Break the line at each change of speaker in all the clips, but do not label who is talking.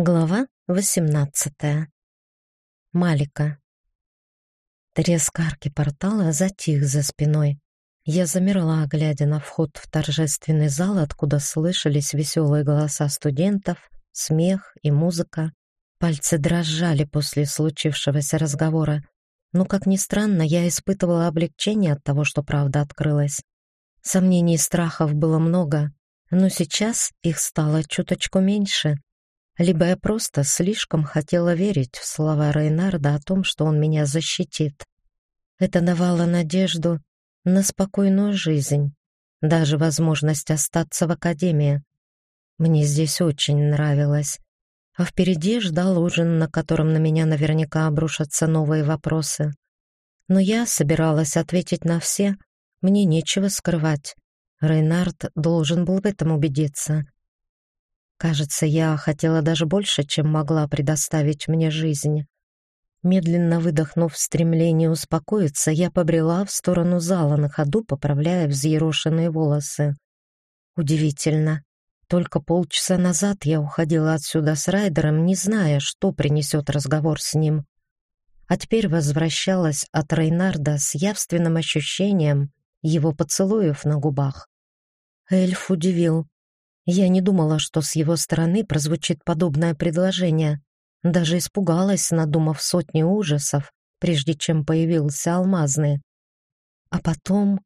Глава 18. Малика. Треск арки портала затих за спиной. Я замерла, глядя на вход в торжественный зал, откуда слышались веселые голоса студентов, смех и музыка. Пальцы дрожали после случившегося разговора. Но, как ни странно, я испытывала облегчение от того, что правда открылась. Сомнений и страхов было много, но сейчас их стало чуточку меньше — либо я просто слишком хотела верить в слова Рейнарда о том, что он меня защитит. Это давало надежду на спокойную жизнь, даже возможность остаться в академии. Мне здесь очень нравилось. А впереди ждал ужин, на котором на меня наверняка обрушатся новые вопросы. Но я собиралась ответить на все, мне нечего скрывать. Рейнард должен был в этом убедиться. Кажется, я хотела даже больше, чем могла предоставить мне жизнь. Медленно выдохнув в стремлении успокоиться, я побрела в сторону зала на ходу, поправляя взъерошенные волосы. Удивительно. Только полчаса назад я уходила отсюда с Райдером, не зная, что принесет разговор с ним. А теперь возвращалась от Рейнарда с явственным ощущением его поцелуев на губах. Эльф удивил. Я не думала, что с его стороны прозвучит подобное предложение. Даже испугалась, надумав сотни ужасов, прежде чем появился алмазный. А потом...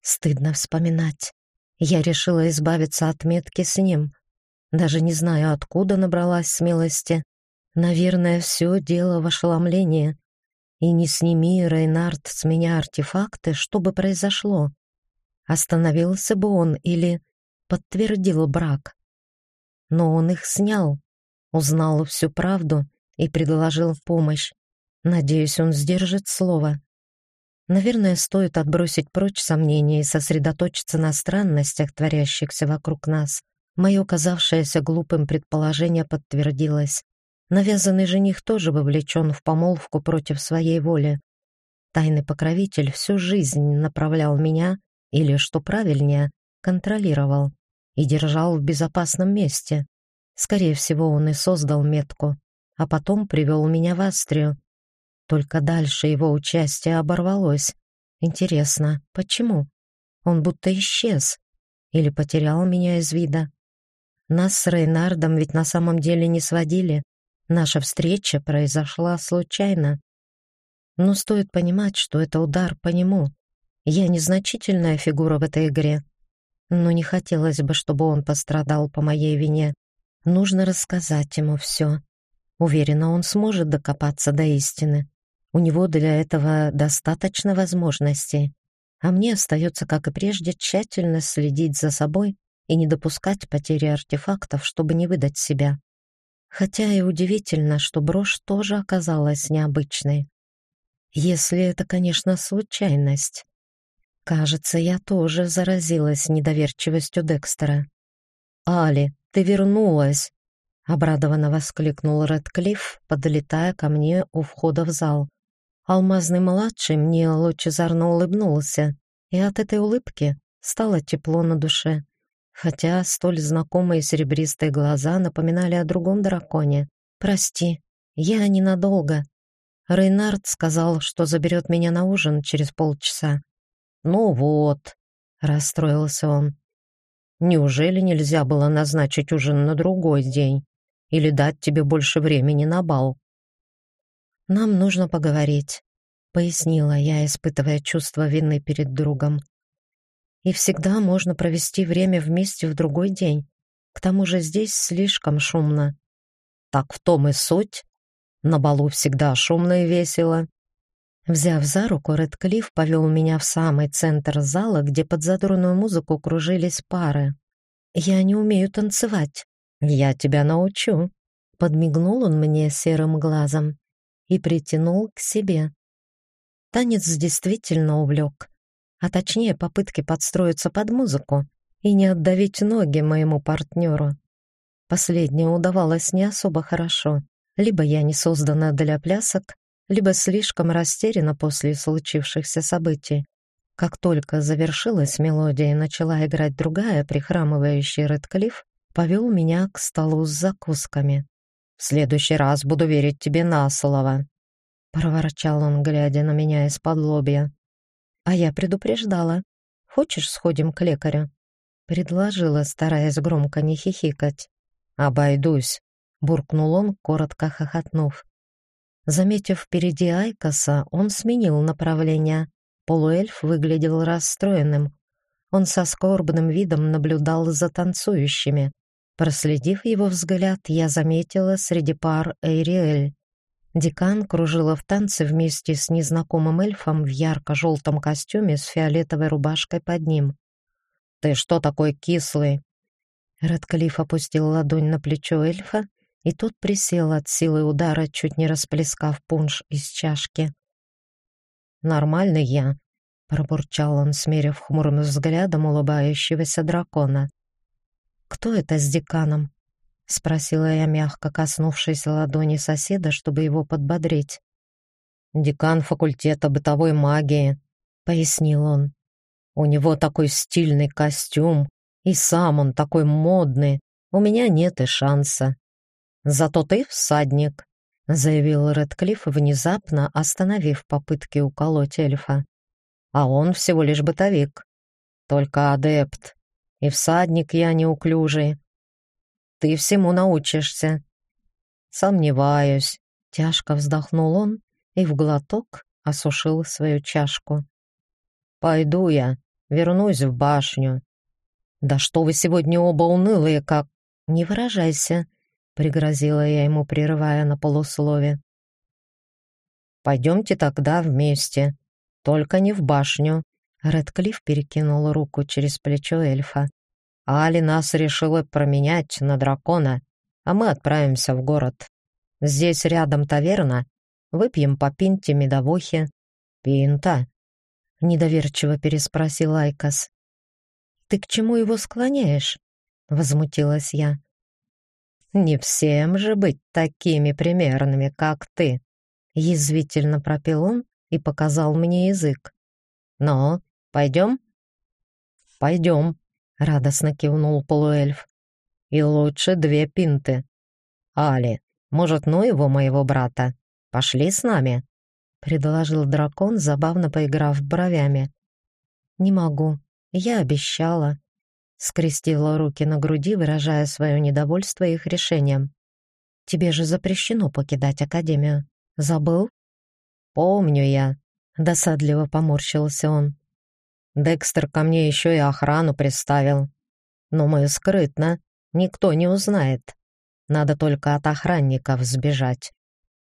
Стыдно вспоминать. Я решила избавиться от метки с ним. Даже не знаю, откуда набралась смелости. Наверное, все дело в ошеломлении. И не сними, Рейнард, с меня артефакты, что бы произошло. Остановился бы он или подтвердил брак. Но он их снял, узнал всю правду и предложил помощь. Надеюсь, он сдержит слово. Наверное, стоит отбросить прочь сомнения и сосредоточиться на странностях, творящихся вокруг нас. Мое казавшееся глупым предположение подтвердилось. Навязанный жених тоже вовлечен в помолвку против своей воли. Тайный покровитель всю жизнь направлял меня, или, что правильнее, контролировал и держал в безопасном месте. Скорее всего, он и создал метку, а потом привел меня в Астрию. Только дальше его участие оборвалось. Интересно, почему? Он будто исчез или потерял меня из вида. Нас с Рейнардом ведь на самом деле не сводили. Наша встреча произошла случайно. Но стоит понимать, что это удар по нему. Я незначительная фигура в этой игре, но не хотелось бы, чтобы он пострадал по моей вине. Нужно рассказать ему все. Уверена, он сможет докопаться до истины. У него для этого достаточно возможностей. А мне остается, как и прежде, тщательно следить за собой и не допускать потери артефактов, чтобы не выдать себя. Хотя и удивительно, что брошь тоже оказалась необычной. Если это, конечно, случайность. Кажется, я тоже заразилась недоверчивостью Декстера. «Али, ты вернулась!» — обрадованно воскликнул Редклифф, подлетая ко мне у входа в зал. Алмазный-младший мне лучезарно улыбнулся, и от этой улыбки стало тепло на душе. Хотя столь знакомые серебристые глаза напоминали о другом драконе. «Прости, я ненадолго. Рейнард сказал, что заберет меня на ужин через полчаса. «Ну вот», — расстроился он. «Неужели нельзя было назначить ужин на другой день или дать тебе больше времени на бал?» «Нам нужно поговорить», — пояснила я, испытывая чувство вины перед другом. «И всегда можно провести время вместе в другой день. К тому же здесь слишком шумно». «Так в том и суть. На балу всегда шумно и весело», Взяв за руку, Редклифф повел меня в самый центр зала, где под задорную музыку кружились пары. «Я не умею танцевать. Я тебя научу», — подмигнул он мне серым глазом и притянул к себе. Танец действительно увлек, а точнее попытки подстроиться под музыку и не отдавить ноги моему партнеру. Последнее удавалось не особо хорошо. Либо я не создана для плясок, либо слишком растеряна после случившихся событий. Как только завершилась мелодия и начала играть другая, прихрамывающий Редклифф, повел меня к столу с закусками. В следующий раз буду верить тебе на слово», — проворчал он, глядя на меня из-под лобья. А я предупреждала. «Хочешь, сходим к лекарю?» Предложила, стараясь громко не хихикать. «Обойдусь», — буркнул он, коротко хохотнув. Заметив впереди Айкоса, он сменил направление. Полуэльф выглядел расстроенным. Он со скорбным видом наблюдал за танцующими. Проследив его взгляд, я заметила среди пар Эйриэль. Декан кружила в танце вместе с незнакомым эльфом в ярко-желтом костюме с фиолетовой рубашкой под ним. «Ты что такой кислый?» Редклифф опустил ладонь на плечо эльфа и тот присел от силы удара, чуть не расплескав пунш из чашки. «Нормальный я», — пробурчал он, смерив хмурым взглядом улыбающегося дракона. «Кто это с деканом?» — спросила я, мягко коснувшись ладони соседа, чтобы его подбодрить. «Декан факультета бытовой магии», — пояснил он. «У него такой стильный костюм, и сам он такой модный. У меня нет и шанса». «Зато ты всадник», — заявил Редклифф, внезапно остановив попытки уколоть эльфа. «А он всего лишь бытовик. Только адепт. И всадник я неуклюжий. Ты всему научишься». «Сомневаюсь», — тяжко вздохнул он и в глоток осушил свою чашку. «Пойду я, вернусь в башню». «Да что вы сегодня оба унылые, как...» «Не выражайся», пригрозила я ему, прерывая на полуслове. Пойдемте тогда вместе, только не в башню. Редклифф перекинул руку через плечо эльфа. Али нас решила променять на дракона, а мы отправимся в город. Здесь рядом таверна, выпьем по пинте медовухи. Пинта? Недоверчиво переспросил Айкос. Ты к чему его склоняешь? Возмутилась я. Не всем же быть такими примерными, как ты. Язвительно пропел он и показал мне язык. Но пойдем? Пойдем, радостно кивнул полуэльф. И лучше две пинты. Али, может, ну его моего брата? Пошли с нами, предложил дракон, забавно поиграв бровями. Не могу, я обещала скрестила руки на груди, выражая свое недовольство их решением. «Тебе же запрещено покидать Академию. Забыл?» «Помню я», — досадливо поморщился он. «Декстер ко мне еще и охрану приставил. Но мы скрытно, никто не узнает. Надо только от охранников сбежать.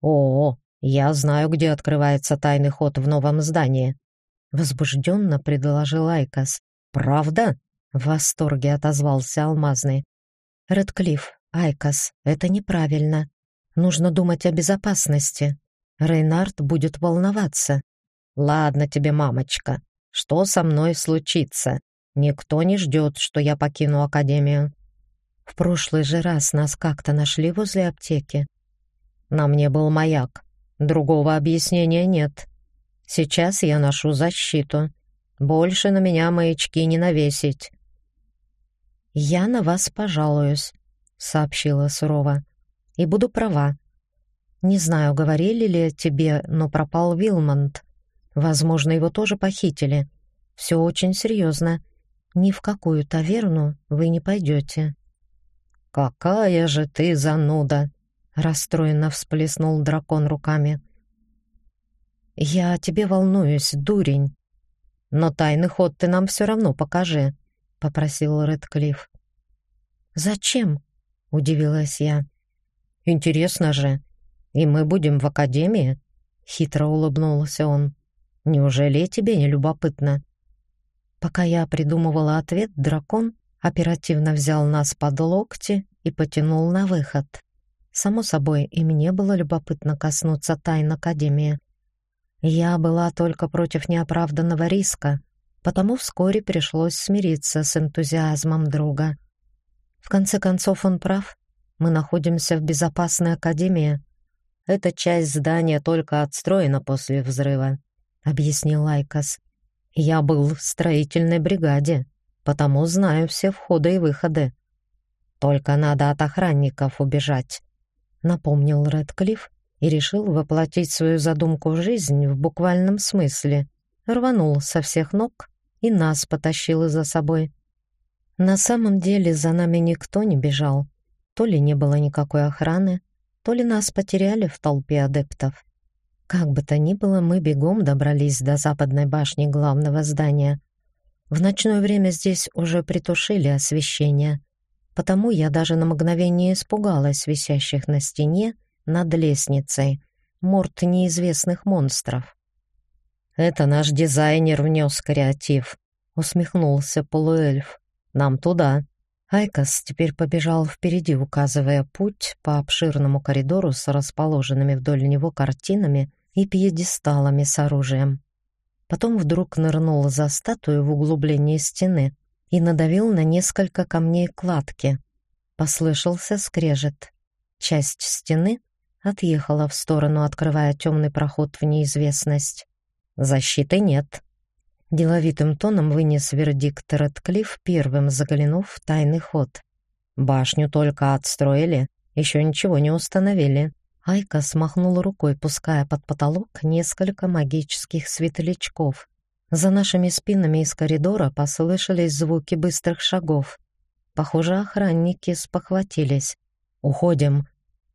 О, я знаю, где открывается тайный ход в новом здании», — возбужденно предложил Айкос. «Правда?» В восторге отозвался Алмазный. Редклифф, Айкос, это неправильно. Нужно думать о безопасности. Рейнард будет волноваться. Ладно тебе, мамочка. Что со мной случится? Никто не ждет, что я покину академию. В прошлый же раз нас как-то нашли возле аптеки. На мне был маяк. Другого объяснения нет. Сейчас я ношу защиту. Больше на меня маячки не навесить. «Я на вас пожалуюсь», — сообщила сурово. «И буду права. Не знаю, говорили ли тебе, но пропал Вилмонт. Возможно, его тоже похитили. Все очень серьезно. Ни в какую таверну вы не пойдете». «Какая же ты зануда!» — расстроенно всплеснул дракон руками. «Я тебе волнуюсь, дурень. Но тайный ход ты нам все равно покажи попросил Редклифф. Зачем? удивилась я. Интересно же. И мы будем в академии? хитро улыбнулся он. Неужели тебе не любопытно? Пока я придумывала ответ, дракон оперативно взял нас под локти и потянул на выход. Само собой, и мне было любопытно коснуться тайн Академии. Я была только против неоправданного риска, потому вскоре пришлось смириться с энтузиазмом друга. В конце концов, он прав. Мы находимся в безопасной академии. Эта часть здания только отстроена после взрыва, объяснил Айкос. Я был в строительной бригаде, потому знаю все входы и выходы. Только надо от охранников убежать. напомнил Рэдклифф и решил воплотить свою задумку в жизнь в буквальном смысле. Рванул со всех ног и нас потащил за собой. На самом деле за нами никто не бежал. То ли не было никакой охраны, то ли нас потеряли в толпе адептов. Как бы то ни было, мы бегом добрались до западной башни главного здания. В ночное время здесь уже притушили освещение, потому я даже на мгновение испугалась висящих на стене над лестницей морд неизвестных монстров. «Это наш дизайнер внес креатив», — усмехнулся полуэльф. «Нам туда». Айкос теперь побежал впереди, указывая путь по обширному коридору с расположенными вдоль него картинами и пьедесталами с оружием. Потом вдруг нырнул за статую в углублении стены и надавил на несколько камней кладки. Послышался скрежет. Часть стены отъехала в сторону, открывая темный проход в неизвестность. «Защиты нет», Деловитым тоном вынес вердикт Рэдклифф, первым заглянув в тайный ход. «Башню только отстроили, еще ничего не установили». Айка смахнула рукой, пуская под потолок несколько магических светлячков. За нашими спинами из коридора послышались звуки быстрых шагов. Похоже, охранники спохватились. «Уходим!»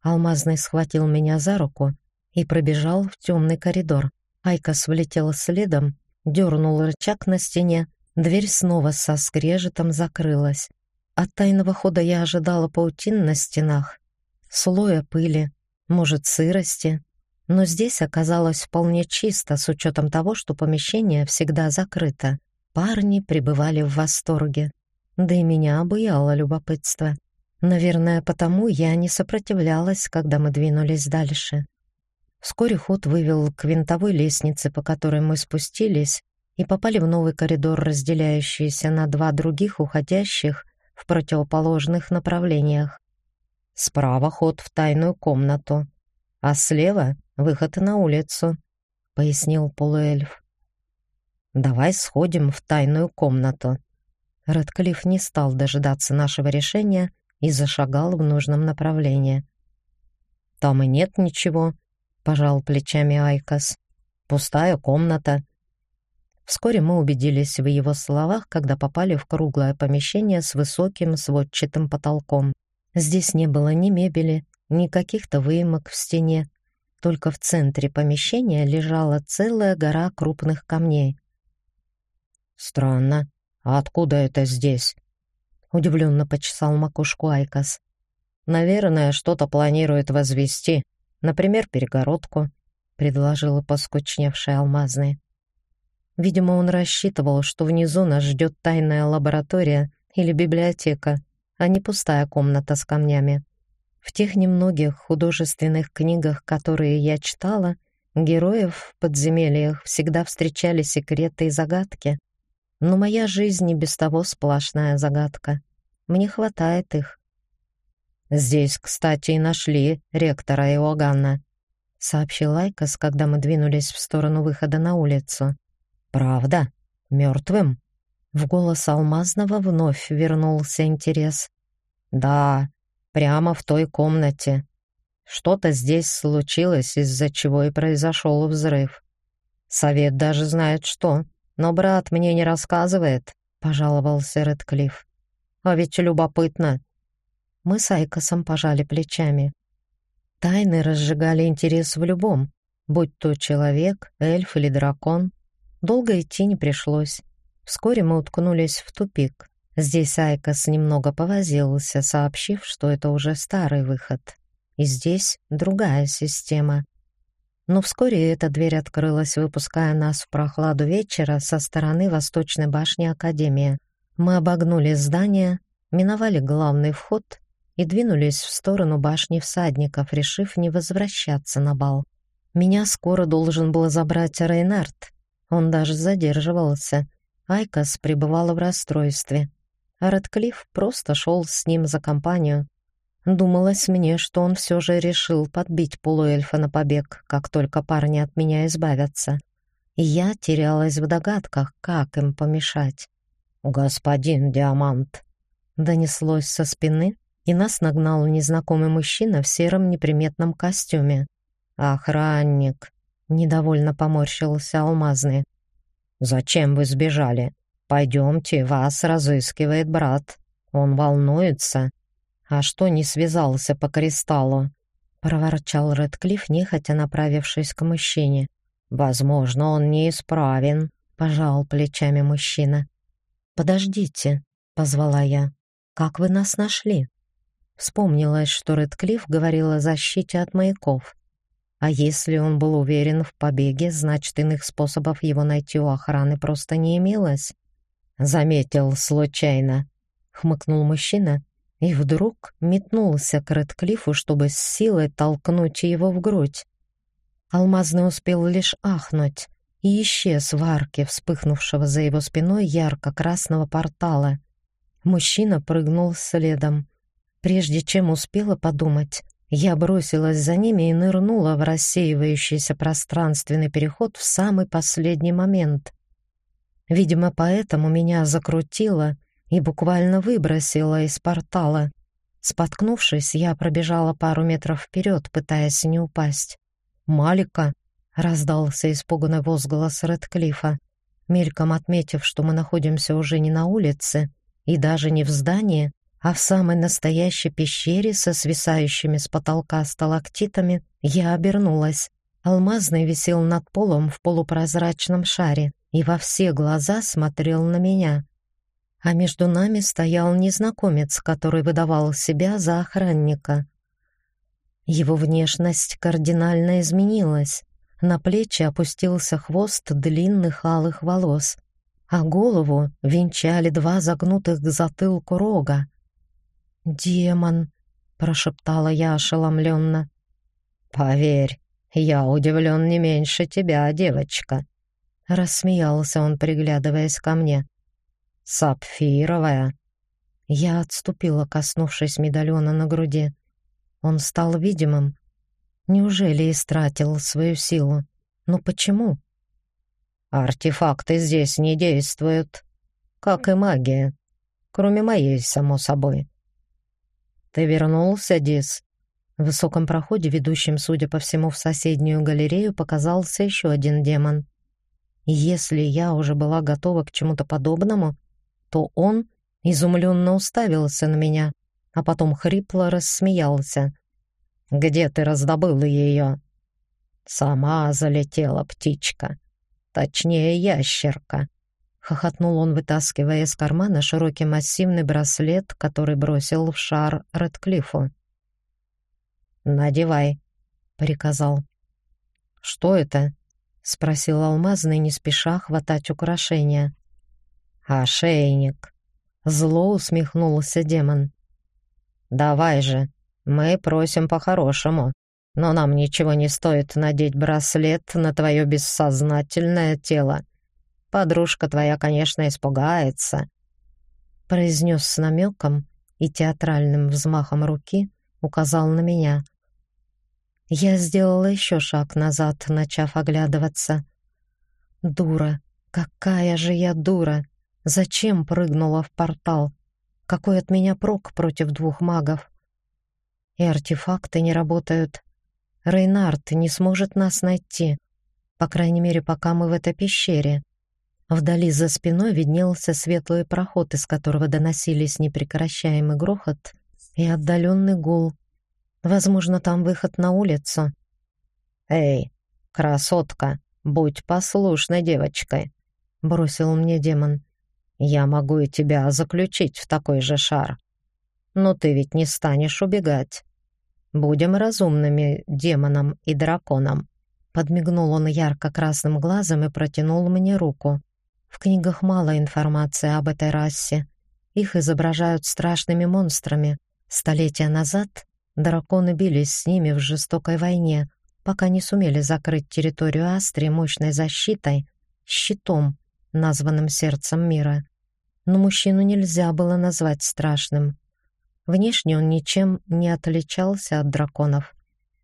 Алмазный схватил меня за руку и пробежал в темный коридор. Айка влетела следом дернул рычаг на стене, дверь снова со скрежетом закрылась. От тайного хода я ожидала паутин на стенах, слоя пыли, может, сырости, но здесь оказалось вполне чисто с учетом того, что помещение всегда закрыто. Парни пребывали в восторге, да и меня обуяло любопытство. Наверное, потому я не сопротивлялась, когда мы двинулись дальше. Вскоре ход вывел к винтовой лестнице, по которой мы спустились и попали в новый коридор, разделяющийся на два других уходящих в противоположных направлениях. Справа ход в тайную комнату, а слева выход на улицу, пояснил полуэльф. Давай сходим в тайную комнату. Рэдклифф не стал дожидаться нашего решения и зашагал в нужном направлении. Там и нет ничего, пожал плечами Айкос. Пустая комната. Вскоре мы убедились в его словах, когда попали в круглое помещение с высоким сводчатым потолком. Здесь не было ни мебели, ни каких-то выемок в стене. Только в центре помещения лежала целая гора крупных камней. «Странно. А откуда это здесь?» Удивленно почесал макушку Айкос. «Наверное, что-то планируют возвести», Например, перегородку, предложил поскучневший Алмазный. Видимо, он рассчитывал, что внизу нас ждет тайная лаборатория или библиотека, а не пустая комната с камнями. В тех немногих художественных книгах, которые я читала, героев в подземельях всегда встречали секреты и загадки. Но моя жизнь и без того сплошная загадка. Мне хватает их. «Здесь, кстати, и нашли ректора Иоганна», — сообщил Айкос, когда мы двинулись в сторону выхода на улицу. «Правда? Мертвым?» В голос Алмазного вновь вернулся интерес. «Да, прямо в той комнате. Что-то здесь случилось, из-за чего и произошел взрыв. Совет даже знает что, но брат мне не рассказывает», — пожаловался Редклифф. «А ведь любопытно, мы с Айкосом пожали плечами. Тайны разжигали интерес в любом, будь то человек, эльф или дракон. Долго идти не пришлось. Вскоре мы уткнулись в тупик. Здесь Айкос немного повозился, сообщив, что это уже старый выход. И здесь другая система. Но вскоре эта дверь открылась, выпуская нас в прохладу вечера со стороны восточной башни Академии. Мы обогнули здание, миновали главный вход и двинулись в сторону башни всадников, решив не возвращаться на бал. Меня скоро должен был забрать Рейнард. Он даже задерживался. Айкос пребывал в расстройстве. А Рэдклифф просто шел с ним за компанию. Думалось мне, что он все же решил подбить полуэльфа на побег, как только парни от меня избавятся. И я терялась в догадках, как им помешать. «Господин Диамант!» Донеслось со спины, и нас нагнал незнакомый мужчина в сером неприметном костюме. «Охранник!» — недовольно поморщился Алмазный. «Зачем вы сбежали? Пойдемте, вас разыскивает брат. Он волнуется. А что не связался по кристаллу?» — проворчал Редклифф, нехотя направившись к мужчине. «Возможно, он неисправен», — пожал плечами мужчина. «Подождите», — позвала я. «Как вы нас нашли?» Вспомнилось, что Редклифф говорил о защите от маяков. А если он был уверен в побеге, значит, иных способов его найти у охраны просто не имелось. Заметил случайно, хмыкнул мужчина и вдруг метнулся к Редклифу, чтобы с силой толкнуть его в грудь. Алмазный успел лишь ахнуть и исчез в арке вспыхнувшего за его спиной ярко-красного портала. Мужчина прыгнул следом. Прежде чем успела подумать, я бросилась за ними и нырнула в рассеивающийся пространственный переход в самый последний момент. Видимо, поэтому меня закрутило и буквально выбросило из портала. Споткнувшись, я пробежала пару метров вперед, пытаясь не упасть. «Малика!» — раздался испуганный возглас Редклифа. Мельком отметив, что мы находимся уже не на улице и даже не в здании, а в самой настоящей пещере со свисающими с потолка сталактитами я обернулась. Алмазный висел над полом в полупрозрачном шаре и во все глаза смотрел на меня. А между нами стоял незнакомец, который выдавал себя за охранника. Его внешность кардинально изменилась. На плечи опустился хвост длинных алых волос, а голову венчали два загнутых к затылку рога. «Демон!» — прошептала я ошеломленно. «Поверь, я удивлен не меньше тебя, девочка!» Рассмеялся он, приглядываясь ко мне. «Сапфировая!» Я отступила, коснувшись медальона на груди. Он стал видимым. Неужели истратил свою силу? Но почему? «Артефакты здесь не действуют, как и магия, кроме моей, само собой. «Ты вернулся, Дис?» В высоком проходе, ведущем, судя по всему, в соседнюю галерею, показался еще один демон. Если я уже была готова к чему-то подобному, то он изумленно уставился на меня, а потом хрипло рассмеялся. «Где ты раздобыла ее?» «Сама залетела птичка. Точнее, ящерка хохотнул он, вытаскивая из кармана широкий массивный браслет, который бросил в шар Редклифу. «Надевай», — приказал. «Что это?» — спросил Алмазный, не спеша хватать украшения. «Ошейник», — зло усмехнулся демон. «Давай же, мы просим по-хорошему, но нам ничего не стоит надеть браслет на твое бессознательное тело. Подружка твоя, конечно, испугается», — произнес с намеком и театральным взмахом руки указал на меня. Я сделала еще шаг назад, начав оглядываться. «Дура! Какая же я дура! Зачем прыгнула в портал? Какой от меня прок против двух магов? И артефакты не работают. Рейнард не сможет нас найти, по крайней мере, пока мы в этой пещере. Вдали за спиной виднелся светлый проход, из которого доносились непрекращаемый грохот и отдаленный гул. Возможно, там выход на улицу. «Эй, красотка, будь послушной девочкой», — бросил мне демон. «Я могу и тебя заключить в такой же шар. Но ты ведь не станешь убегать. Будем разумными демоном и драконом». Подмигнул он ярко-красным глазом и протянул мне руку. В книгах мало информации об этой расе. Их изображают страшными монстрами. Столетия назад драконы бились с ними в жестокой войне, пока не сумели закрыть территорию Астрии мощной защитой, щитом, названным сердцем мира. Но мужчину нельзя было назвать страшным. Внешне он ничем не отличался от драконов.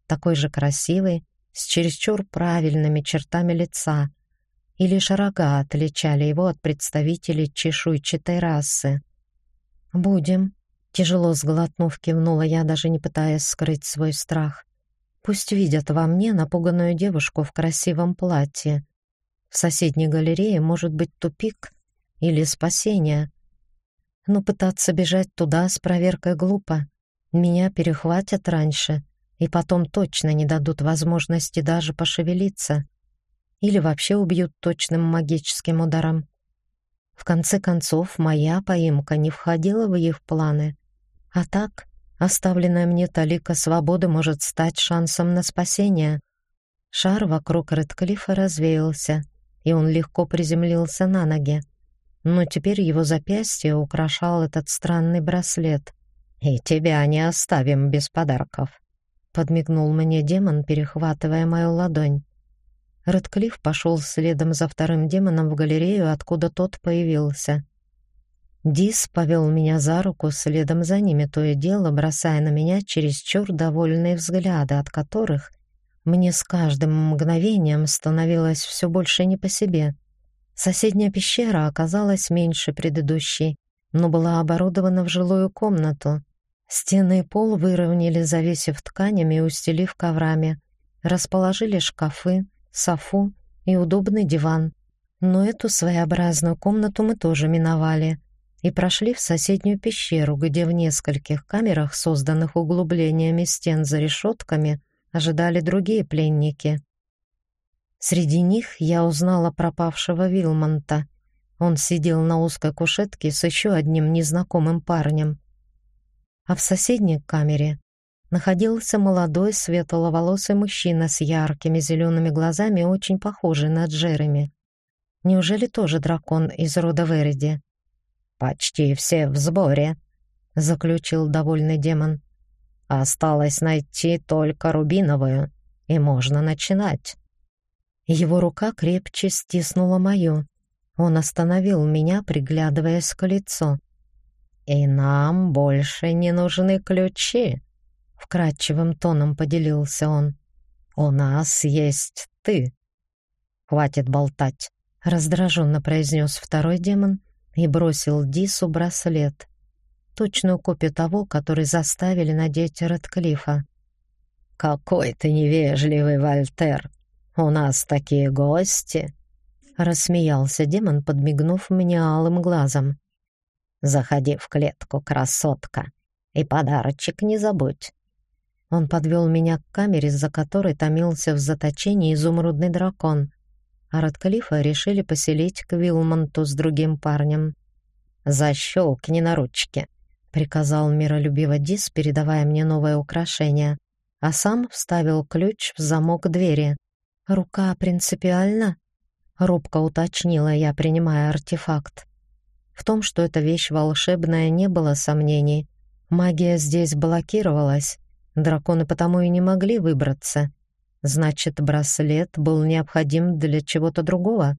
Такой же красивый, с чересчур правильными чертами лица — и лишь рога отличали его от представителей чешуйчатой расы. «Будем», Тяжело сглотнув, кивнула я, даже не пытаясь скрыть свой страх. Пусть видят во мне напуганную девушку в красивом платье. В соседней галерее может быть тупик или спасение. Но пытаться бежать туда с проверкой глупо. Меня перехватят раньше, и потом точно не дадут возможности даже пошевелиться. Или вообще убьют точным магическим ударом. В конце концов, моя поимка не входила в их планы. А так, Оставленная мне талика свободы может стать шансом на спасение. Шар вокруг Редклифа развеялся, и он легко приземлился на ноги. Но теперь его запястье украшал этот странный браслет. «И тебя не оставим без подарков», — подмигнул мне демон, перехватывая мою ладонь. Редклифф пошел следом за вторым демоном в галерею, откуда тот появился. Дис повел меня за руку следом за ними, то и дело бросая на меня чересчур довольные взгляды, от которых мне с каждым мгновением становилось все больше не по себе. Соседняя пещера оказалась меньше предыдущей, но была оборудована в жилую комнату. Стены и пол выровняли, завесив тканями и устелив коврами. Расположили шкафы, софу и удобный диван. Но эту своеобразную комнату мы тоже миновали — и прошли в соседнюю пещеру, где в нескольких камерах, созданных углублениями стен за решетками, ожидали другие пленники. Среди них я узнала пропавшего Вилмонта. Он сидел на узкой кушетке с еще одним незнакомым парнем. А в соседней камере находился молодой светловолосый мужчина с яркими зелеными глазами, очень похожий на Джереми. Неужели тоже дракон из рода Вериди? «Почти все в сборе», — заключил довольный демон. «Осталось найти только рубиновую, и можно начинать». Его рука крепче стиснула мою. Он остановил меня, приглядываясь к лицу. «И нам больше не нужны ключи», — вкрадчивым тоном поделился он. «У нас есть ты». «Хватит болтать», — раздраженно произнес второй демон и бросил Дису браслет, точную копию того, который заставили надеть Рэдклиффа. «Какой ты невежливый, Вальтер! У нас такие гости!» Рассмеялся демон, подмигнув мне алым глазом. «Заходи в клетку, красотка, и подарочек не забудь». Он подвел меня к камере, за которой томился в заточении изумрудный дракон а Радклифа решили поселить к Вилмонту с другим парнем. «Защелкни на ручке», — приказал миролюбиво Дис, передавая мне новое украшение, а сам вставил ключ в замок двери. «Рука принципиально?» — робко уточнила я, принимая артефакт. В том, что эта вещь волшебная, не было сомнений. Магия здесь блокировалась, драконы потому и не могли выбраться — Значит, браслет был необходим для чего-то другого.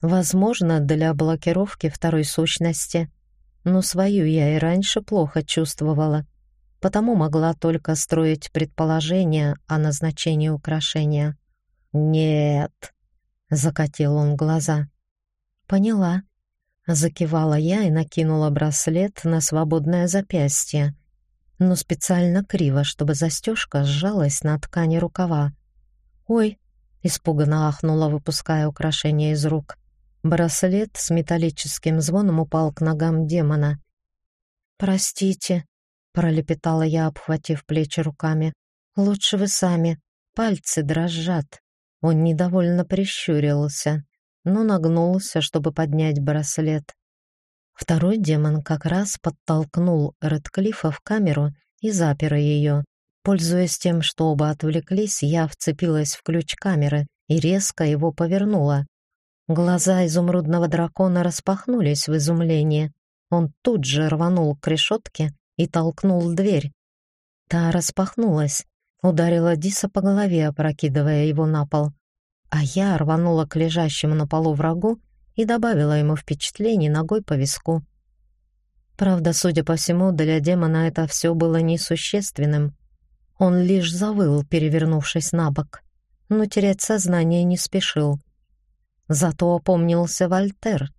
Возможно, для блокировки второй сущности. Но свою я и раньше плохо чувствовала, потому могла только строить предположения о назначении украшения. «Нет», — закатил он глаза. «Поняла», — закивала я и накинула браслет на свободное запястье, но специально криво, чтобы застежка сжалась на ткани рукава. «Ой!» — испуганно ахнула, выпуская украшение из рук. Браслет с металлическим звоном упал к ногам демона. «Простите», — пролепетала я, обхватив плечи руками. «Лучше вы сами. Пальцы дрожат». Он недовольно прищурился, но нагнулся, чтобы поднять браслет. Второй демон как раз подтолкнул Редклифа в камеру и запер ее. Пользуясь тем, что оба отвлеклись, я вцепилась в ключ камеры и резко его повернула. Глаза изумрудного дракона распахнулись в изумлении. Он тут же рванул к решетке и толкнул дверь. Та распахнулась, ударила Диса по голове, опрокидывая его на пол. А я рванула к лежащему на полу врагу и добавила ему впечатлений ногой по виску. Правда, судя по всему, для демона это все было несущественным. Он лишь завыл, перевернувшись на бок, но терять сознание не спешил. Зато опомнился Вальтер.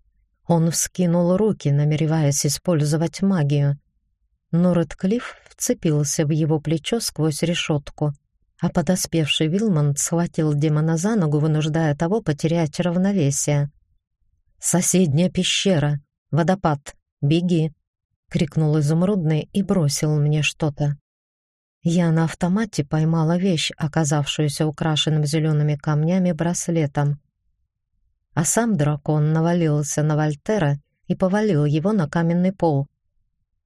Он вскинул руки, намереваясь использовать магию. но Рэдклифф вцепился в его плечо сквозь решетку, а подоспевший Вилман схватил демона за ногу, вынуждая того потерять равновесие. «Соседняя пещера! Водопад! Беги!» — крикнул изумрудный и бросил мне что-то. Я на автомате поймала вещь, оказавшуюся украшенным зелеными камнями браслетом. А сам дракон навалился на Вальтера и повалил его на каменный пол.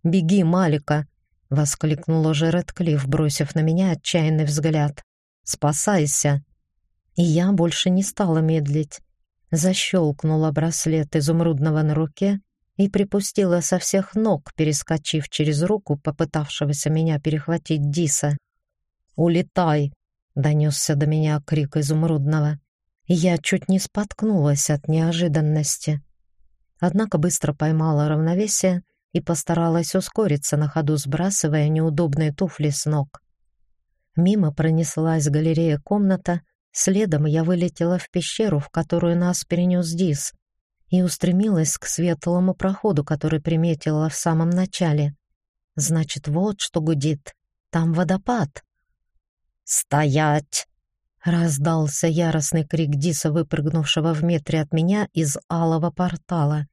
«Беги, Малика!» — воскликнул уже Редклифф, бросив на меня отчаянный взгляд. «Спасайся!» И я больше не стала медлить. Защелкнула браслет изумрудного на руке и припустила со всех ног, перескочив через руку попытавшегося меня перехватить Диса. «Улетай!» — донесся до меня крик изумрудного. Я чуть не споткнулась от неожиданности. Однако быстро поймала равновесие и постаралась ускориться на ходу, сбрасывая неудобные туфли с ног. Мимо пронеслась галерея комната, следом я вылетела в пещеру, в которую нас перенес Дис — и устремилась к светлому проходу, который приметила в самом начале. Значит, вот что гудит. Там водопад. «Стоять!» — раздался яростный крик Диса, выпрыгнувшего в метре от меня из алого портала.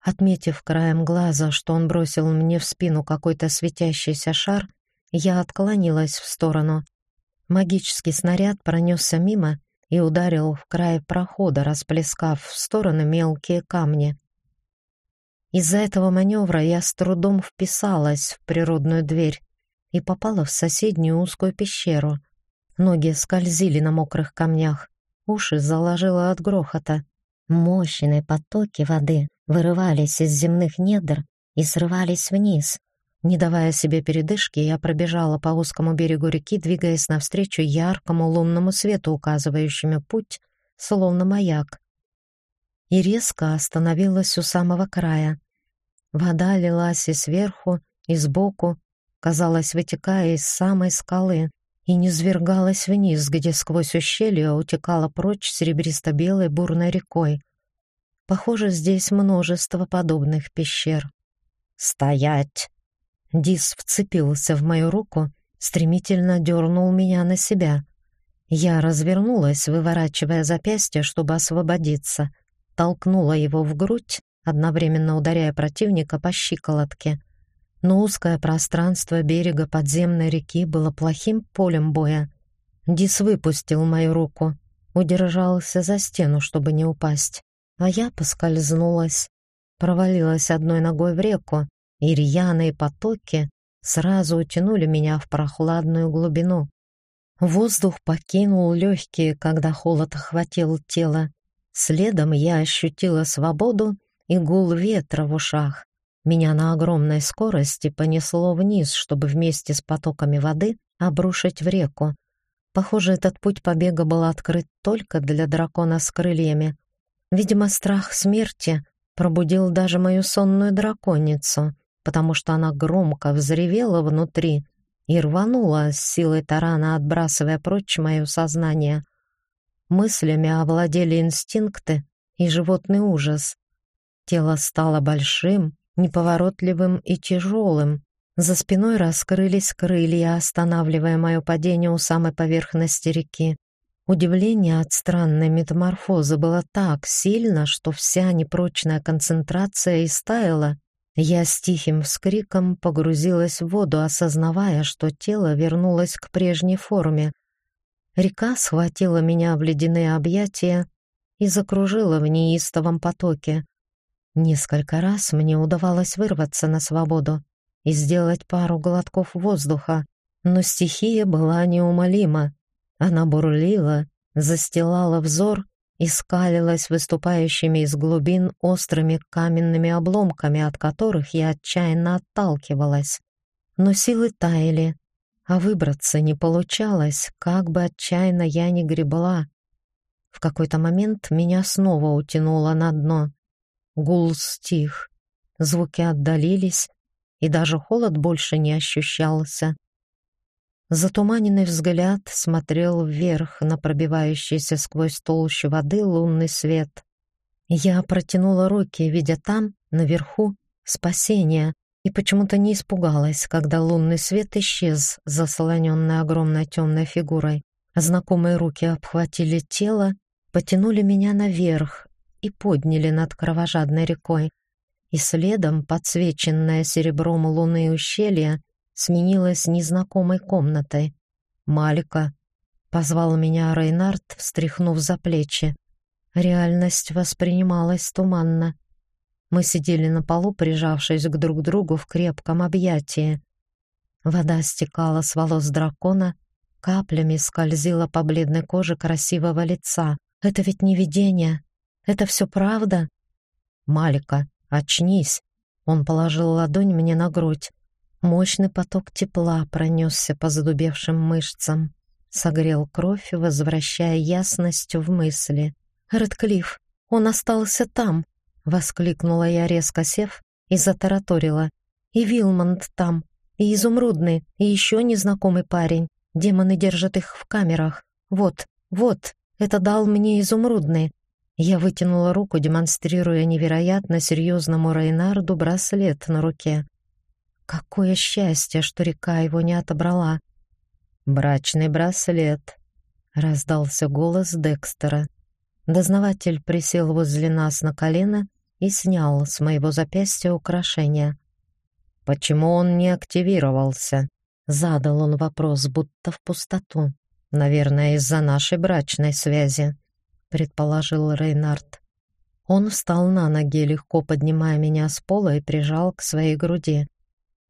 Отметив краем глаза, что он бросил мне в спину какой-то светящийся шар, я отклонилась в сторону. Магический снаряд пронесся мимо и ударил в край прохода, расплескав в стороны мелкие камни. Из-за этого маневра я с трудом вписалась в природную дверь и попала в соседнюю узкую пещеру. Ноги скользили на мокрых камнях, уши заложило от грохота. Мощные потоки воды вырывались из земных недр и срывались вниз, не давая себе передышки, я пробежала по узкому берегу реки, двигаясь навстречу яркому лунному свету, указывающему путь, словно маяк. И резко остановилась у самого края. Вода лилась и сверху, и сбоку, казалось, вытекая из самой скалы, и низвергалась вниз, где сквозь ущелье утекала прочь серебристо-белой бурной рекой. Похоже, здесь множество подобных пещер. «Стоять!» Дис вцепился в мою руку, стремительно дернул меня на себя. Я развернулась, выворачивая запястье, чтобы освободиться, толкнула его в грудь, одновременно ударяя противника по щиколотке. Но узкое пространство берега подземной реки было плохим полем боя. Дис выпустил мою руку, удержался за стену, чтобы не упасть, а я поскользнулась, провалилась одной ногой в реку и рьяные потоки сразу утянули меня в прохладную глубину. Воздух покинул легкие, когда холод охватил тело. Следом я ощутила свободу и гул ветра в ушах. Меня на огромной скорости понесло вниз, чтобы вместе с потоками воды обрушить в реку. Похоже, этот путь побега был открыт только для дракона с крыльями. Видимо, страх смерти пробудил даже мою сонную драконицу потому что она громко взревела внутри и рванула с силой тарана, отбрасывая прочь мое сознание. Мыслями овладели инстинкты и животный ужас. Тело стало большим, неповоротливым и тяжелым. За спиной раскрылись крылья, останавливая мое падение у самой поверхности реки. Удивление от странной метаморфозы было так сильно, что вся непрочная концентрация истаяла, я с тихим вскриком погрузилась в воду, осознавая, что тело вернулось к прежней форме. Река схватила меня в ледяные объятия и закружила в неистовом потоке. Несколько раз мне удавалось вырваться на свободу и сделать пару глотков воздуха, но стихия была неумолима. Она бурлила, застилала взор и скалилась выступающими из глубин острыми каменными обломками, от которых я отчаянно отталкивалась. Но силы таяли, а выбраться не получалось, как бы отчаянно я ни гребла. В какой-то момент меня снова утянуло на дно. Гул стих, звуки отдалились, и даже холод больше не ощущался. Затуманенный взгляд смотрел вверх на пробивающийся сквозь толщу воды лунный свет. Я протянула руки, видя там, наверху, спасение, и почему-то не испугалась, когда лунный свет исчез, заслоненный огромной темной фигурой. Знакомые руки обхватили тело, потянули меня наверх и подняли над кровожадной рекой. И следом, подсвеченное серебром луны ущелье, сменилось незнакомой комнатой. «Малика!» — позвал меня Рейнард, встряхнув за плечи. Реальность воспринималась туманно. Мы сидели на полу, прижавшись к друг другу в крепком объятии. Вода стекала с волос дракона, каплями скользила по бледной коже красивого лица. Это ведь не видение. Это все правда? Малика, очнись. Он положил ладонь мне на грудь. Мощный поток тепла пронесся по задубевшим мышцам, согрел кровь, возвращая ясность в мысли. Редклифф, он остался там, воскликнула я резко сев и затараторила. И Вилмонт там, и изумрудный, и еще незнакомый парень. Демоны держат их в камерах. Вот, вот, это дал мне изумрудный. Я вытянула руку, демонстрируя невероятно серьезному Рейнарду браслет на руке. Какое счастье, что река его не отобрала. Брачный браслет, раздался голос Декстера. Дознаватель присел возле нас на колено и снял с моего запястья украшение. Почему он не активировался? Задал он вопрос, будто в пустоту. Наверное, из-за нашей брачной связи, предположил Рейнард. Он встал на ноги, легко поднимая меня с пола и прижал к своей груди.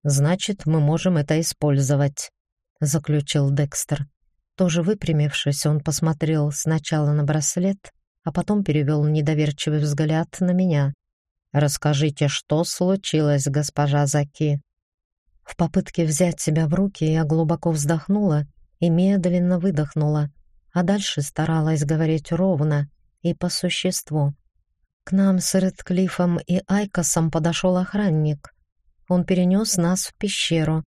Значит, мы можем это использовать, заключил Декстер. Тоже выпрямившись, он посмотрел сначала на браслет, а потом перевел недоверчивый взгляд на меня. Расскажите, что случилось, госпожа Заки? В попытке взять себя в руки я глубоко вздохнула и медленно выдохнула, а дальше старалась говорить ровно и по существу. К нам с Редклифом и Айкосом подошел охранник. Он перенес нас в пещеру.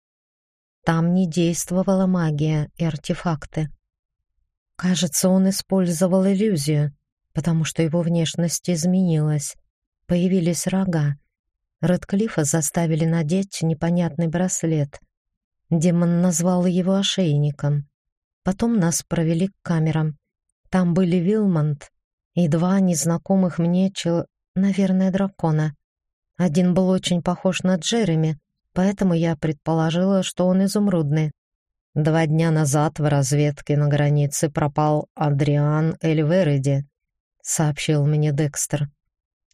Там не действовала магия и артефакты. Кажется, он использовал иллюзию, потому что его внешность изменилась. Появились рога. Редклифа заставили надеть непонятный браслет — Демон назвал его ошейником. Потом нас провели к камерам. Там были Вилмонт и два незнакомых мне чел... наверное, дракона. Один был очень похож на Джереми, поэтому я предположила, что он изумрудный. Два дня назад в разведке на границе пропал Адриан Эльвериди, сообщил мне Декстер.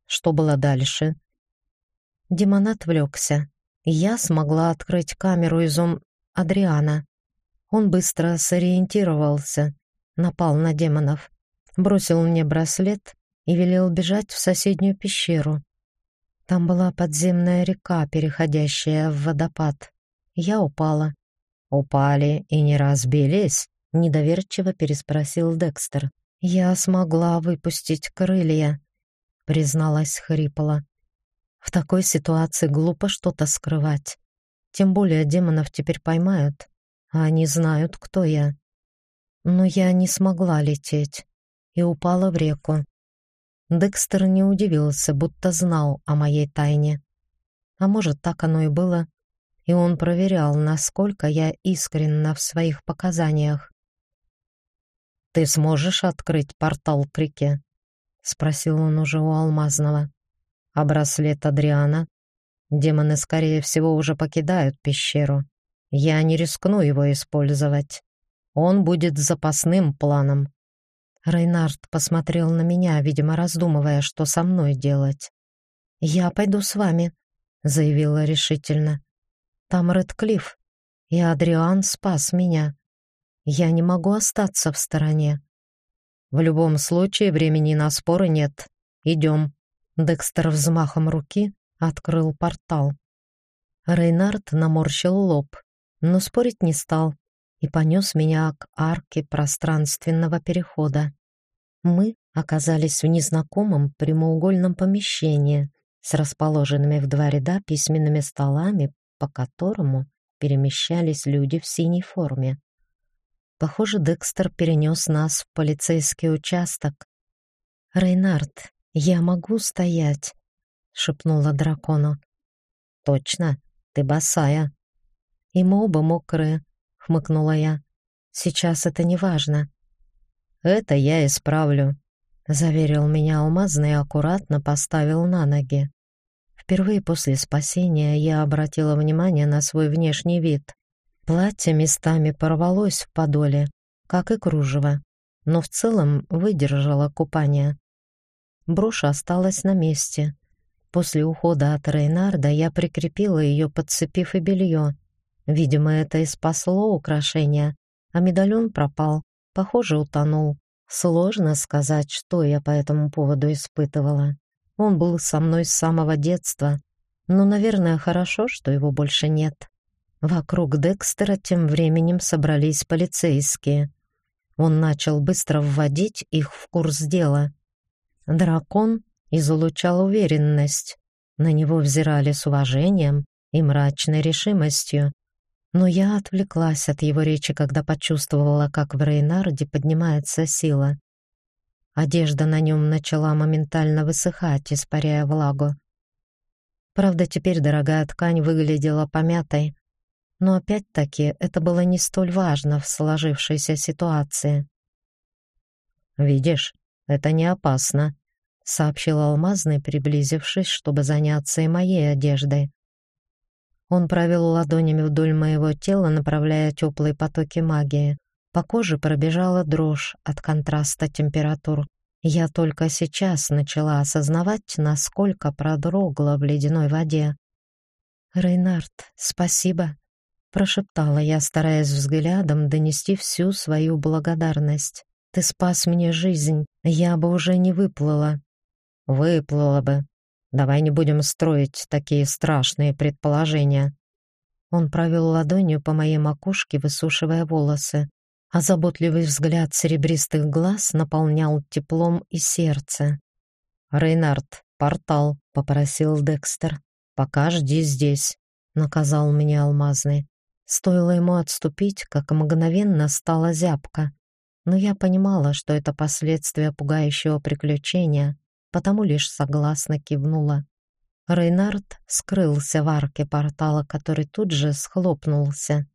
Что было дальше? Демон отвлекся. Я смогла открыть камеру изум... Адриана. Он быстро сориентировался, напал на демонов, бросил мне браслет и велел бежать в соседнюю пещеру. Там была подземная река, переходящая в водопад. Я упала. «Упали и не разбились?» — недоверчиво переспросил Декстер. «Я смогла выпустить крылья», — призналась хрипло. «В такой ситуации глупо что-то скрывать. Тем более демонов теперь поймают, а они знают, кто я. Но я не смогла лететь и упала в реку. Декстер не удивился, будто знал о моей тайне. А может, так оно и было, и он проверял, насколько я искренна в своих показаниях. «Ты сможешь открыть портал к реке?» — спросил он уже у Алмазного. «А браслет Адриана?» Демоны, скорее всего, уже покидают пещеру. Я не рискну его использовать. Он будет запасным планом. Рейнард посмотрел на меня, видимо, раздумывая, что со мной делать. «Я пойду с вами», — заявила решительно. «Там Редклифф, и Адриан спас меня. Я не могу остаться в стороне». «В любом случае времени на споры нет. Идем». Декстер взмахом руки открыл портал. Рейнард наморщил лоб, но спорить не стал и понес меня к арке пространственного перехода. Мы оказались в незнакомом прямоугольном помещении с расположенными в два ряда письменными столами, по которому перемещались люди в синей форме. Похоже, Декстер перенес нас в полицейский участок. «Рейнард, я могу стоять?» шепнула дракону. Точно, ты босая». «И мы оба мокрые», — хмыкнула я. «Сейчас это не важно». «Это я исправлю», — заверил меня алмазный и аккуратно поставил на ноги. Впервые после спасения я обратила внимание на свой внешний вид. Платье местами порвалось в подоле, как и кружево, но в целом выдержало купание. Брошь осталась на месте. После ухода от Рейнарда я прикрепила ее, подцепив и белье. Видимо, это и спасло украшение, а медальон пропал, похоже, утонул. Сложно сказать, что я по этому поводу испытывала. Он был со мной с самого детства, но, наверное, хорошо, что его больше нет. Вокруг Декстера тем временем собрались полицейские. Он начал быстро вводить их в курс дела. Дракон излучал уверенность. На него взирали с уважением и мрачной решимостью. Но я отвлеклась от его речи, когда почувствовала, как в Рейнарде поднимается сила. Одежда на нем начала моментально высыхать, испаряя влагу. Правда, теперь дорогая ткань выглядела помятой, но опять-таки это было не столь важно в сложившейся ситуации. «Видишь, это не опасно», — сообщил Алмазный, приблизившись, чтобы заняться и моей одеждой. Он провел ладонями вдоль моего тела, направляя теплые потоки магии. По коже пробежала дрожь от контраста температур. Я только сейчас начала осознавать, насколько продрогла в ледяной воде. «Рейнард, спасибо», — прошептала я, стараясь взглядом донести всю свою благодарность. «Ты спас мне жизнь, я бы уже не выплыла». «Выплыла бы. Давай не будем строить такие страшные предположения». Он провел ладонью по моей макушке, высушивая волосы а заботливый взгляд серебристых глаз наполнял теплом и сердце. «Рейнард, портал», — попросил Декстер. «Пока жди здесь», — наказал меня Алмазный. Стоило ему отступить, как мгновенно стала зябка. Но я понимала, что это последствия пугающего приключения, потому лишь согласно кивнула. Рейнард скрылся в арке портала, который тут же схлопнулся.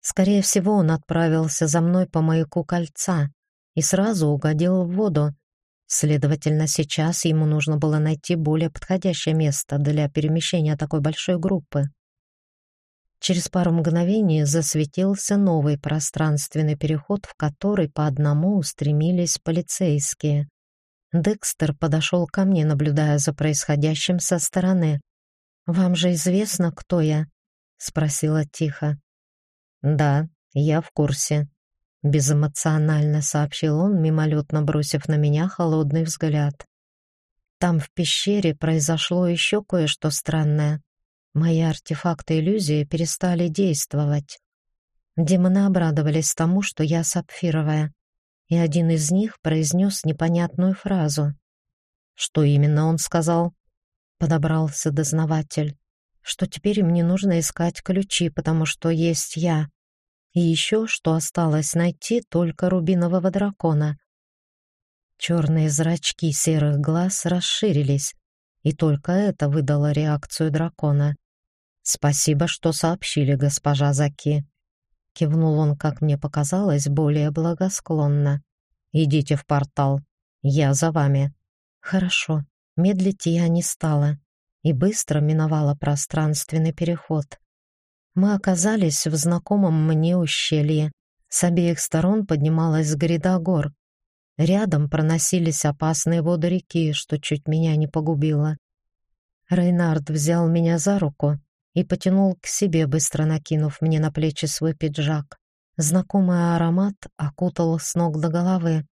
Скорее всего, он отправился за мной по маяку кольца и сразу угодил в воду. Следовательно, сейчас ему нужно было найти более подходящее место для перемещения такой большой группы. Через пару мгновений засветился новый пространственный переход, в который по одному устремились полицейские. Декстер подошел ко мне, наблюдая за происходящим со стороны. «Вам же известно, кто я?» — спросила тихо. «Да, я в курсе», — безэмоционально сообщил он, мимолетно бросив на меня холодный взгляд. «Там в пещере произошло еще кое-что странное. Мои артефакты иллюзии перестали действовать. Демоны обрадовались тому, что я сапфировая, и один из них произнес непонятную фразу. «Что именно он сказал?» — подобрался дознаватель что теперь мне нужно искать ключи, потому что есть я. И еще, что осталось найти только рубинового дракона. Черные зрачки серых глаз расширились, и только это выдало реакцию дракона. «Спасибо, что сообщили, госпожа Заки», — кивнул он, как мне показалось, более благосклонно. «Идите в портал, я за вами». «Хорошо, медлить я не стала и быстро миновала пространственный переход. Мы оказались в знакомом мне ущелье. С обеих сторон поднималась гряда гор. Рядом проносились опасные воды реки, что чуть меня не погубило. Рейнард взял меня за руку и потянул к себе, быстро накинув мне на плечи свой пиджак. Знакомый аромат окутал с ног до головы,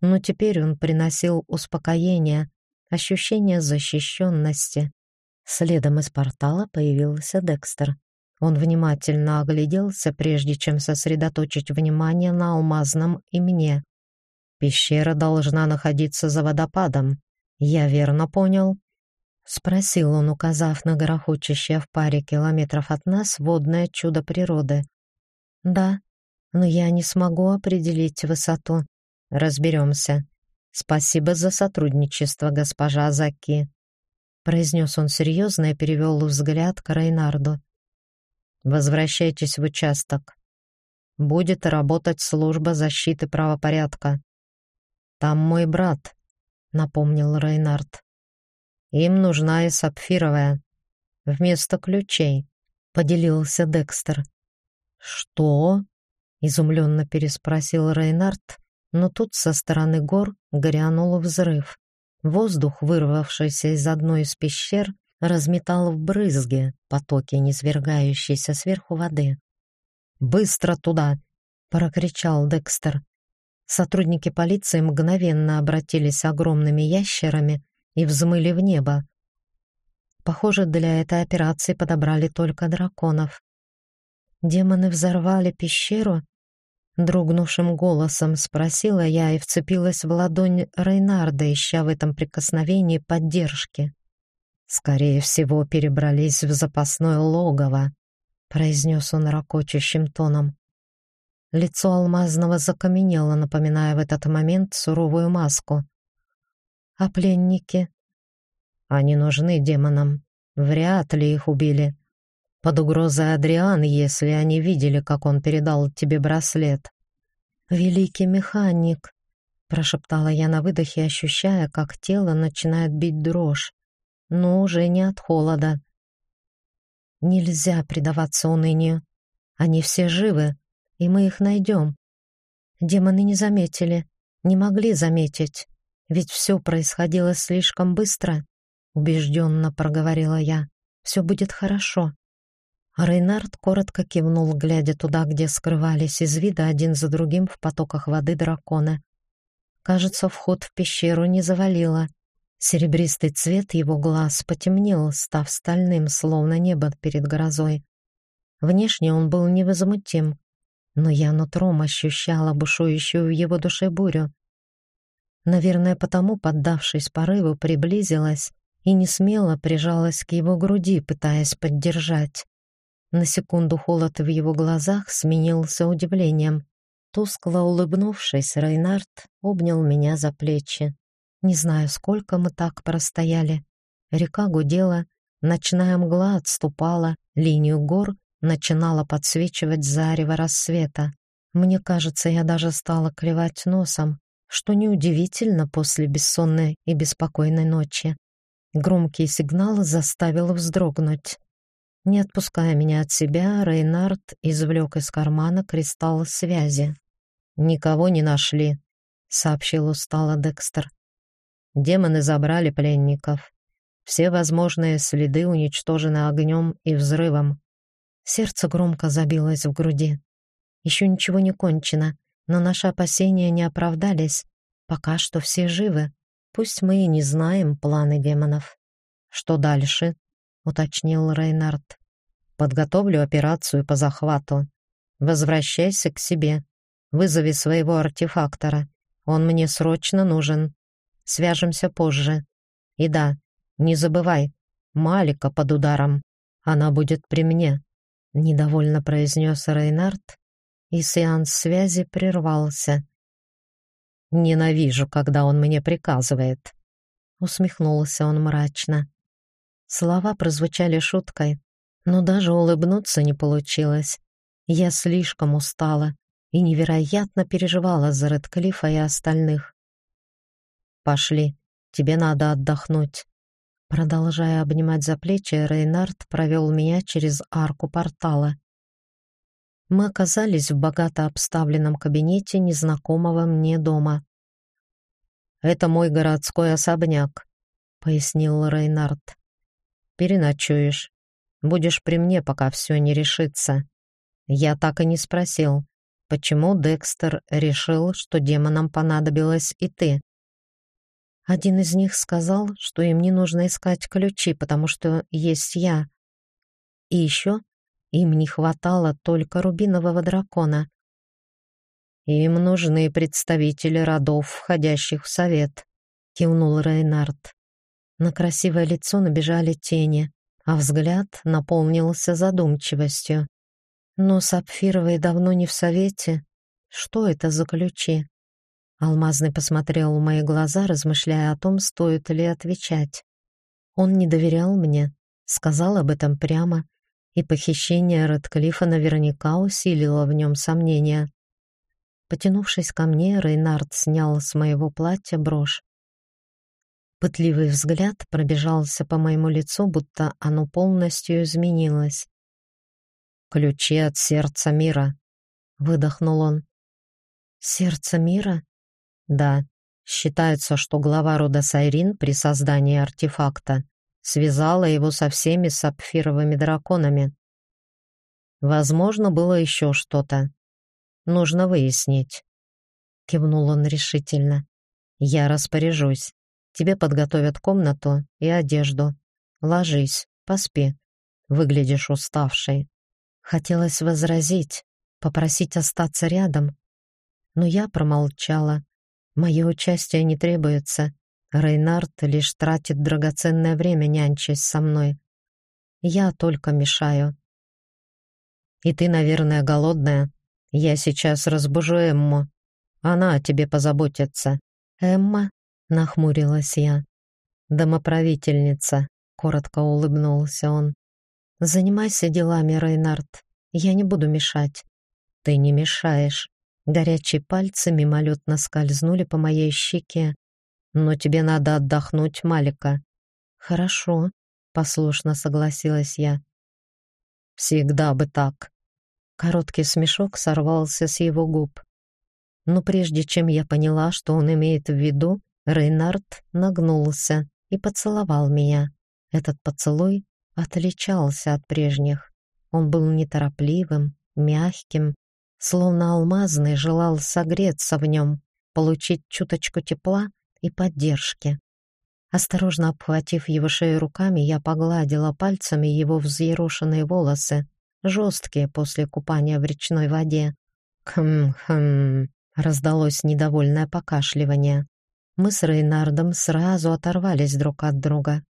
но теперь он приносил успокоение, ощущение защищенности. Следом из портала появился Декстер. Он внимательно огляделся, прежде чем сосредоточить внимание на алмазном и мне. «Пещера должна находиться за водопадом. Я верно понял?» — спросил он, указав на грохочущее в паре километров от нас водное чудо природы. «Да, но я не смогу определить высоту. Разберемся. Спасибо за сотрудничество, госпожа Заки» произнес он серьезно и перевел взгляд к Рейнарду. Возвращайтесь в участок. Будет работать служба защиты правопорядка. Там мой брат, напомнил Рейнард. Им нужна и сапфировая. Вместо ключей, поделился Декстер. Что? изумленно переспросил Рейнард, но тут со стороны гор грянул взрыв. Воздух, вырвавшийся из одной из пещер, разметал в брызги потоки низвергающейся сверху воды. «Быстро туда!» — прокричал Декстер. Сотрудники полиции мгновенно обратились огромными ящерами и взмыли в небо. Похоже, для этой операции подобрали только драконов. Демоны взорвали пещеру? Дрогнувшим голосом спросила я и вцепилась в ладонь Рейнарда, ища в этом прикосновении поддержки. «Скорее всего, перебрались в запасное логово», — произнес он ракочущим тоном. Лицо Алмазного закаменело, напоминая в этот момент суровую маску. «А пленники?» «Они нужны демонам. Вряд ли их убили. Под угрозой Адриан, если они видели, как он передал тебе браслет». «Великий механик», — прошептала я на выдохе, ощущая, как тело начинает бить дрожь но уже не от холода. Нельзя предаваться унынию. Они все живы, и мы их найдем. Демоны не заметили, не могли заметить, ведь все происходило слишком быстро, убежденно проговорила я. Все будет хорошо. Рейнард коротко кивнул, глядя туда, где скрывались из вида один за другим в потоках воды дракона. Кажется, вход в пещеру не завалило. Серебристый цвет его глаз потемнел, став стальным, словно небо перед грозой. Внешне он был невозмутим, но я нутром ощущала бушующую в его душе бурю. Наверное, потому, поддавшись порыву, приблизилась и не смело прижалась к его груди, пытаясь поддержать. На секунду холод в его глазах сменился удивлением. Тускло улыбнувшись, Рейнард обнял меня за плечи. Не знаю, сколько мы так простояли. Река гудела, ночная мгла отступала, линию гор начинала подсвечивать зарево рассвета. Мне кажется, я даже стала клевать носом, что неудивительно после бессонной и беспокойной ночи. Громкий сигнал заставил вздрогнуть. Не отпуская меня от себя, Рейнард извлек из кармана кристалл связи. «Никого не нашли», — сообщил устало Декстер. Демоны забрали пленников. Все возможные следы уничтожены огнем и взрывом. Сердце громко забилось в груди. Еще ничего не кончено, но наши опасения не оправдались. Пока что все живы. Пусть мы и не знаем планы демонов. Что дальше? уточнил Рейнард. Подготовлю операцию по захвату. Возвращайся к себе. Вызови своего артефактора. Он мне срочно нужен. Свяжемся позже. И да, не забывай, Малика под ударом. Она будет при мне», — недовольно произнес Рейнард, и сеанс связи прервался. «Ненавижу, когда он мне приказывает», — усмехнулся он мрачно. Слова прозвучали шуткой, но даже улыбнуться не получилось. Я слишком устала и невероятно переживала за Редклифа и остальных. Пошли, тебе надо отдохнуть. Продолжая обнимать за плечи, Рейнард провел меня через арку портала. Мы оказались в богато обставленном кабинете незнакомого мне дома. «Это мой городской особняк», — пояснил Рейнард. «Переночуешь. Будешь при мне, пока все не решится». Я так и не спросил, почему Декстер решил, что демонам понадобилась и ты. Один из них сказал, что им не нужно искать ключи, потому что есть я. И еще им не хватало только рубинового дракона. Им нужны представители родов, входящих в совет, кивнул Рейнард. На красивое лицо набежали тени, а взгляд наполнился задумчивостью. Но Сапфировой давно не в совете. Что это за ключи? Алмазный посмотрел в мои глаза, размышляя о том, стоит ли отвечать. Он не доверял мне, сказал об этом прямо, и похищение Рэдклиффа наверняка усилило в нем сомнения. Потянувшись ко мне, Рейнард снял с моего платья брошь. Пытливый взгляд пробежался по моему лицу, будто оно полностью изменилось. «Ключи от сердца мира», — выдохнул он. «Сердце мира?» «Да. Считается, что глава рода Сайрин при создании артефакта связала его со всеми сапфировыми драконами. Возможно, было еще что-то. Нужно выяснить. Кивнул он решительно. Я распоряжусь. Тебе подготовят комнату и одежду. Ложись, поспи. Выглядишь уставшей. Хотелось возразить, попросить остаться рядом, но я промолчала. Мое участие не требуется. Рейнард лишь тратит драгоценное время, нянчась со мной. Я только мешаю. И ты, наверное, голодная. Я сейчас разбужу Эмму. Она о тебе позаботится. Эмма? Нахмурилась я. Домоправительница. Коротко улыбнулся он. Занимайся делами, Рейнард. Я не буду мешать. Ты не мешаешь. Горячие пальцы мимолетно скользнули по моей щеке, но тебе надо отдохнуть, Малика. Хорошо, послушно согласилась я. Всегда бы так. Короткий смешок сорвался с его губ. Но прежде чем я поняла, что он имеет в виду, Рейнард нагнулся и поцеловал меня. Этот поцелуй отличался от прежних. Он был неторопливым, мягким, словно алмазный желал согреться в нем, получить чуточку тепла и поддержки. Осторожно обхватив его шею руками, я погладила пальцами его взъерошенные волосы, жесткие после купания в речной воде. «Хм-хм», — раздалось недовольное покашливание. Мы с Рейнардом сразу оторвались друг от друга,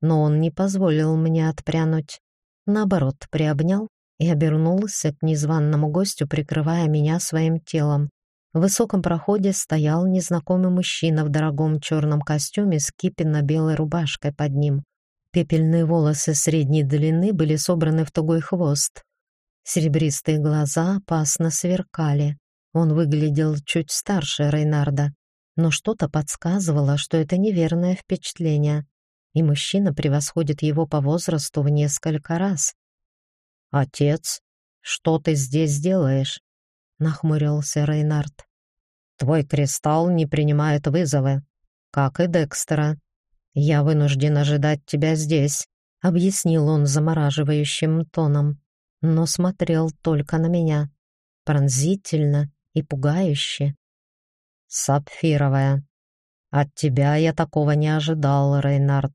но он не позволил мне отпрянуть. Наоборот, приобнял и обернулся к незваному гостю, прикрывая меня своим телом. В высоком проходе стоял незнакомый мужчина в дорогом черном костюме с кипенно-белой рубашкой под ним. Пепельные волосы средней длины были собраны в тугой хвост. Серебристые глаза опасно сверкали. Он выглядел чуть старше Рейнарда, но что-то подсказывало, что это неверное впечатление, и мужчина превосходит его по возрасту в несколько раз. «Отец, что ты здесь делаешь?» Нахмурился Рейнард. Твой кристалл не принимает вызовы, как и Декстера. Я вынужден ожидать тебя здесь, объяснил он замораживающим тоном, но смотрел только на меня, пронзительно и пугающе. Сапфировая. От тебя я такого не ожидал, Рейнард.